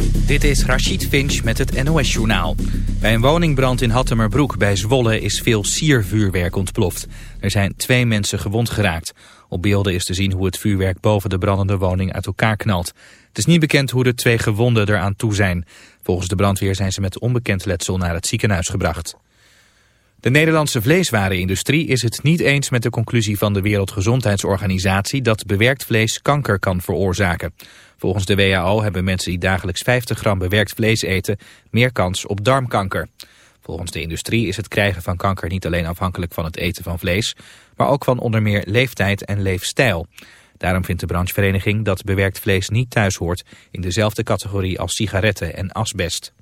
Dit is Rachid Finch met het NOS-journaal. Bij een woningbrand in Hattemerbroek bij Zwolle is veel siervuurwerk ontploft. Er zijn twee mensen gewond geraakt. Op beelden is te zien hoe het vuurwerk boven de brandende woning uit elkaar knalt. Het is niet bekend hoe de twee gewonden eraan toe zijn. Volgens de brandweer zijn ze met onbekend letsel naar het ziekenhuis gebracht. De Nederlandse vleeswarenindustrie is het niet eens met de conclusie van de Wereldgezondheidsorganisatie dat bewerkt vlees kanker kan veroorzaken. Volgens de WHO hebben mensen die dagelijks 50 gram bewerkt vlees eten meer kans op darmkanker. Volgens de industrie is het krijgen van kanker niet alleen afhankelijk van het eten van vlees, maar ook van onder meer leeftijd en leefstijl. Daarom vindt de branchevereniging dat bewerkt vlees niet thuis hoort in dezelfde categorie als sigaretten en asbest.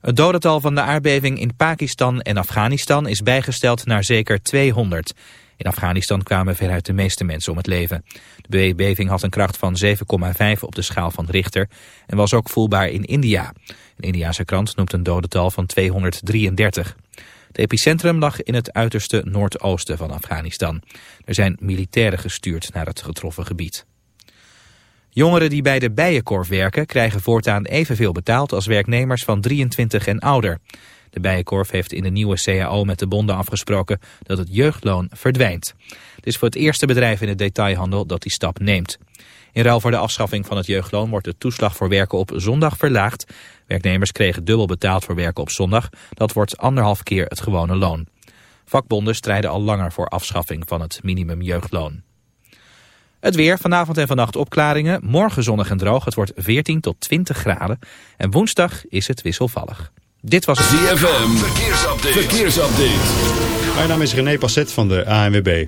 Het dodental van de aardbeving in Pakistan en Afghanistan is bijgesteld naar zeker 200. In Afghanistan kwamen veruit de meeste mensen om het leven. De beving had een kracht van 7,5 op de schaal van Richter en was ook voelbaar in India. Een Indiase krant noemt een dodental van 233. Het epicentrum lag in het uiterste noordoosten van Afghanistan. Er zijn militairen gestuurd naar het getroffen gebied. Jongeren die bij de Bijenkorf werken krijgen voortaan evenveel betaald als werknemers van 23 en ouder. De Bijenkorf heeft in de nieuwe CAO met de bonden afgesproken dat het jeugdloon verdwijnt. Het is voor het eerste bedrijf in de detailhandel dat die stap neemt. In ruil voor de afschaffing van het jeugdloon wordt de toeslag voor werken op zondag verlaagd. Werknemers kregen dubbel betaald voor werken op zondag. Dat wordt anderhalf keer het gewone loon. Vakbonden strijden al langer voor afschaffing van het minimum jeugdloon. Het weer, vanavond en vannacht opklaringen. Morgen zonnig en droog. Het wordt 14 tot 20 graden. En woensdag is het wisselvallig. Dit was het ZFM. Verkeersupdate. Verkeersupdate. Mijn naam is René Passet van de ANWB.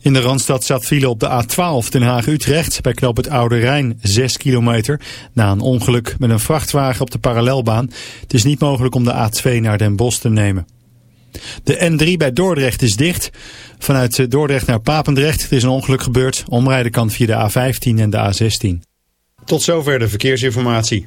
In de Randstad staat file op de A12 Den Haag-Utrecht bij knoop het Oude Rijn 6 kilometer. Na een ongeluk met een vrachtwagen op de parallelbaan. Het is niet mogelijk om de A2 naar Den Bosch te nemen. De N3 bij Dordrecht is dicht. Vanuit Dordrecht naar Papendrecht er is een ongeluk gebeurd. Omrijden kan via de A15 en de A16. Tot zover de verkeersinformatie.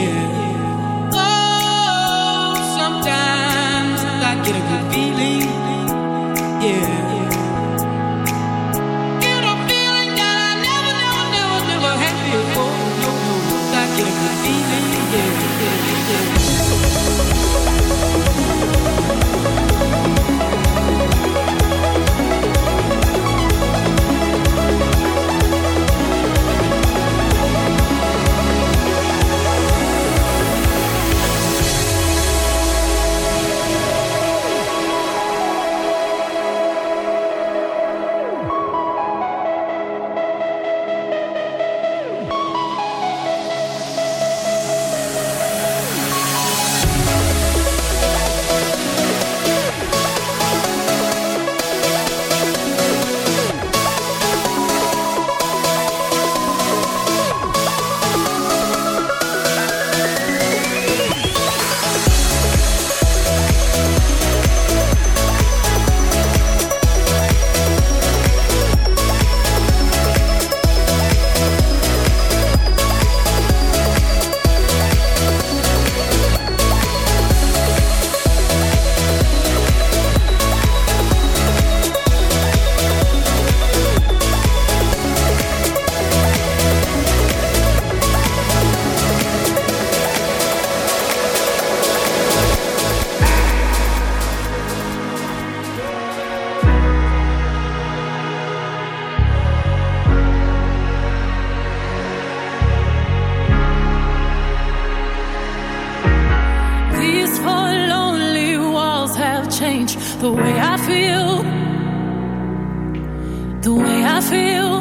the way I feel.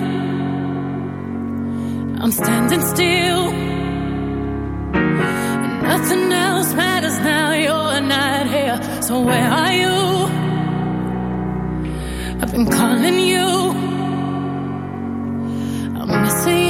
I'm standing still, nothing else matters now. You're not here, so where are you? I've been calling you, I'm missing you.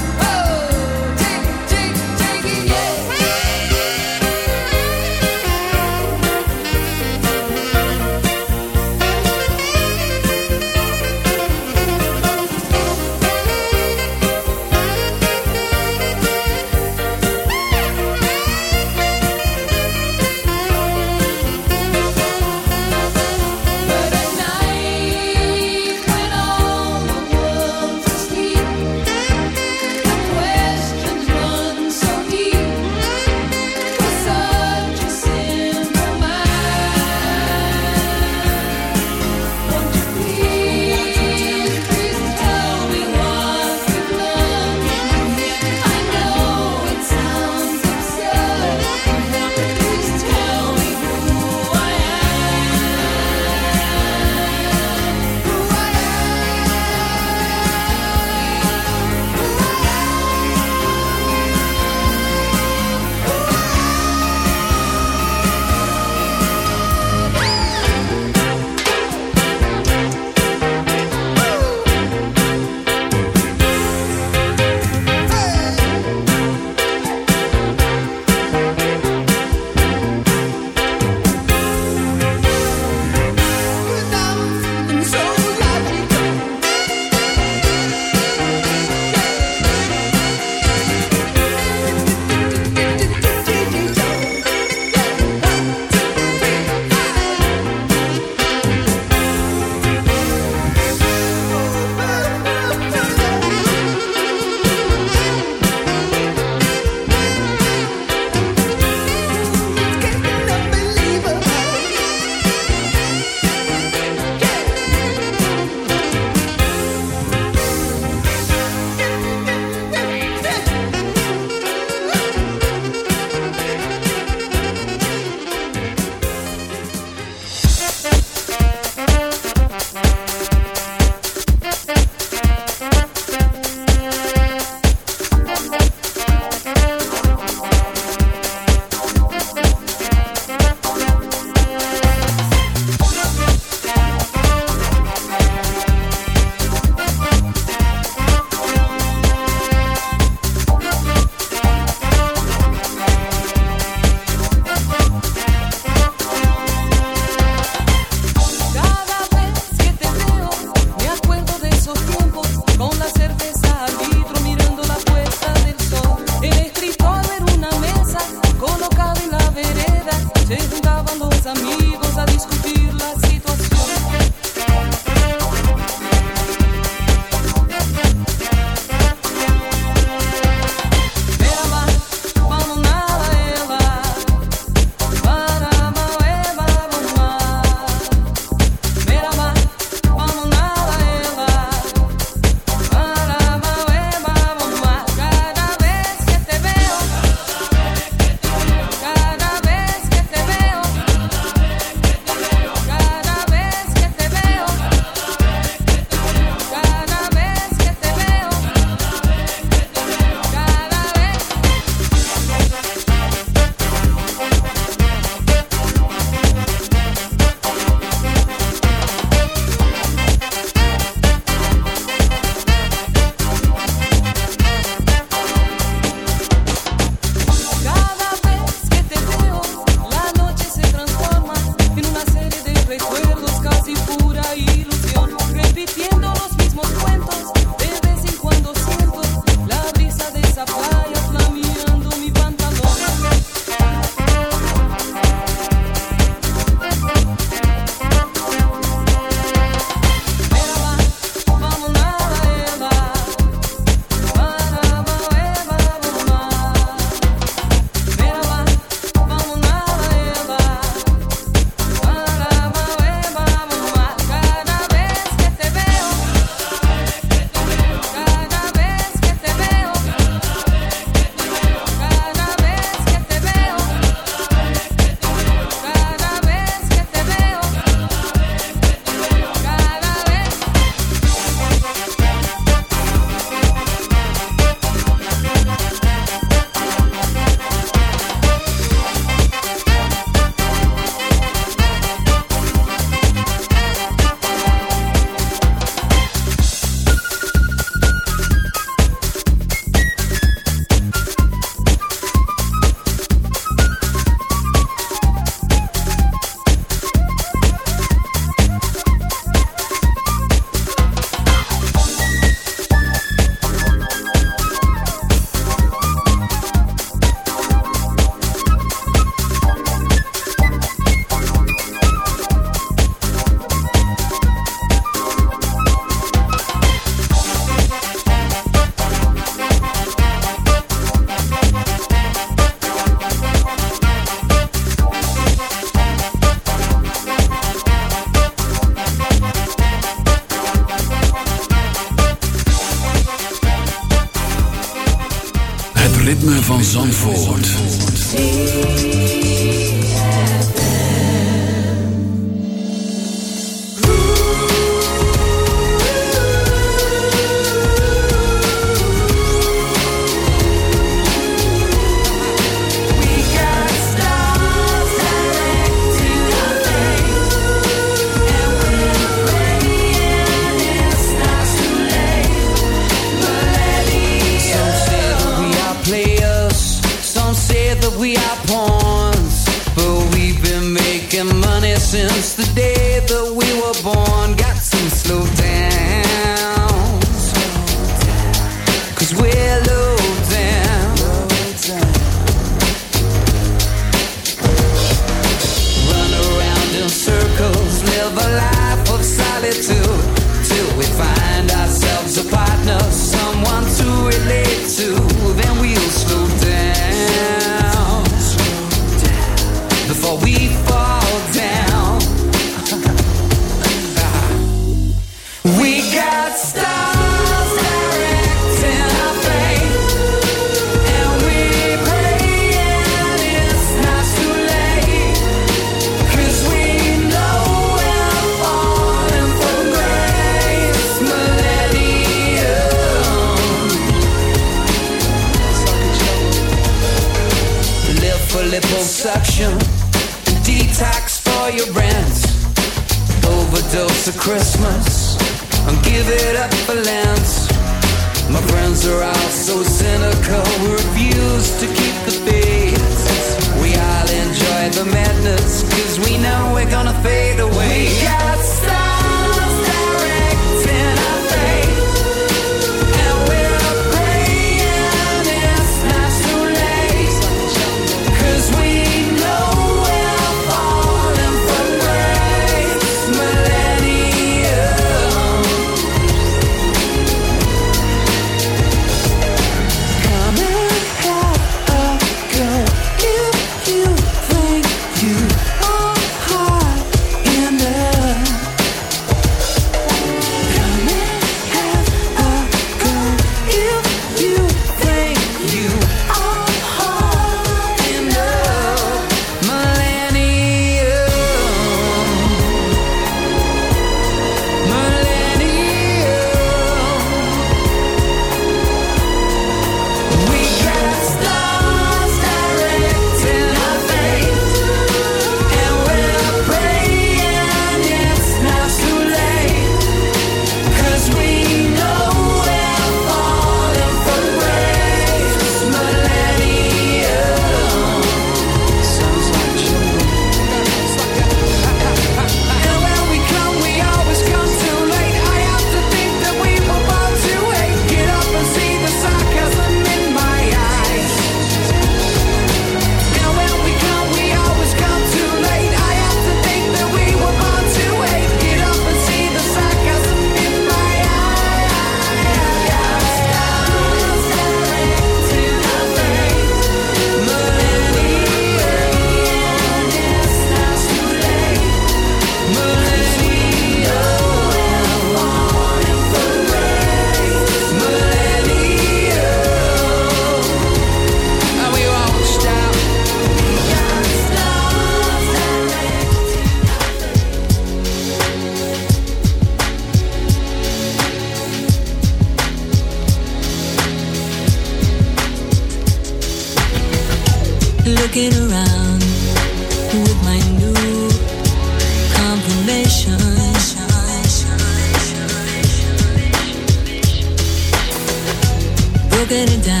getting down.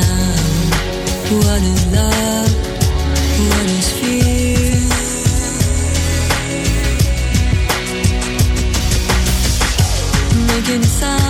Is love? What is fear? Making sound.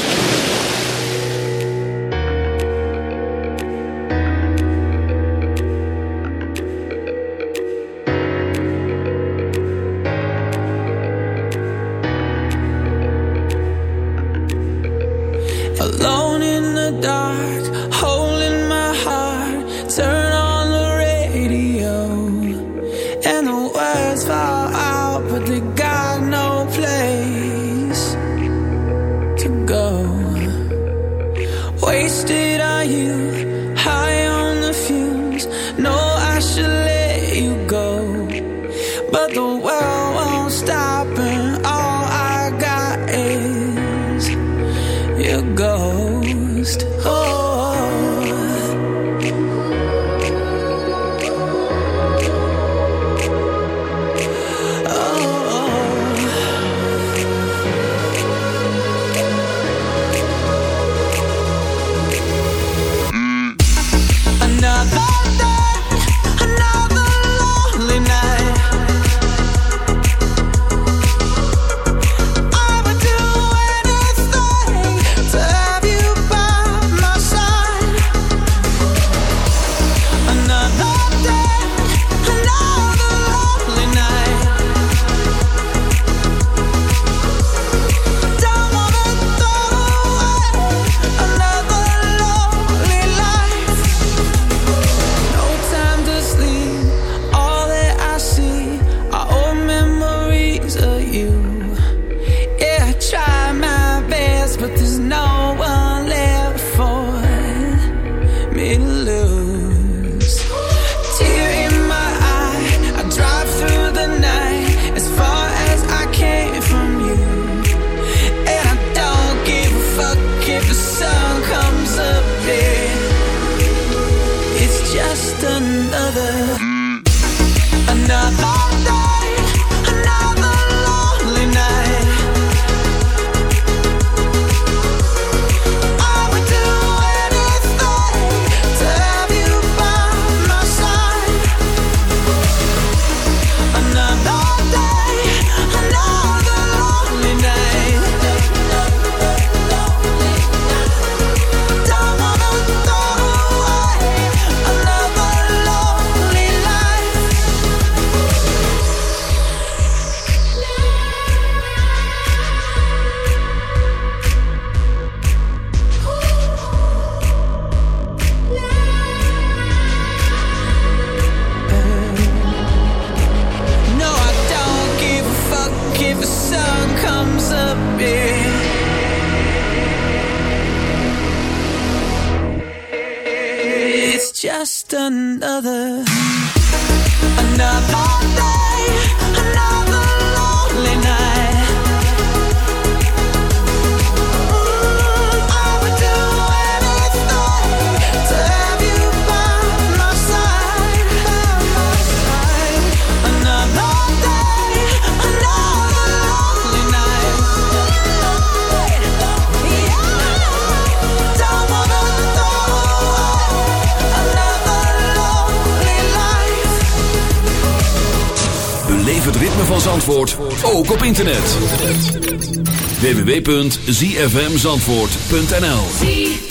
rapidly got www.zfmzandvoort.nl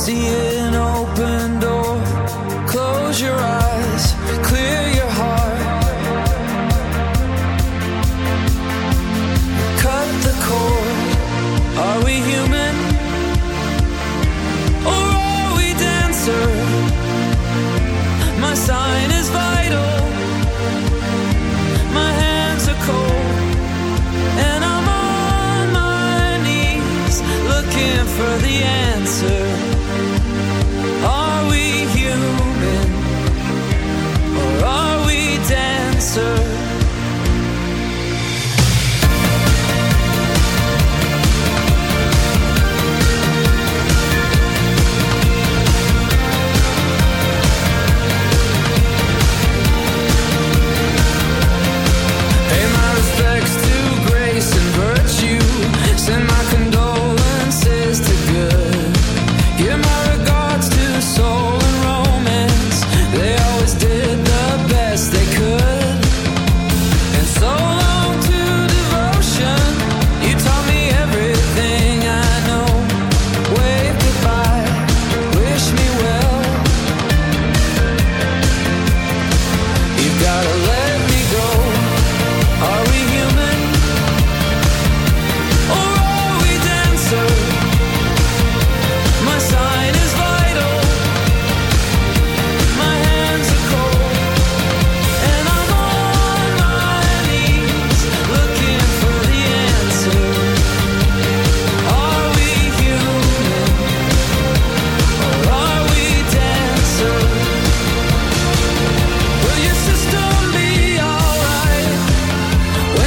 see it.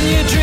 you dream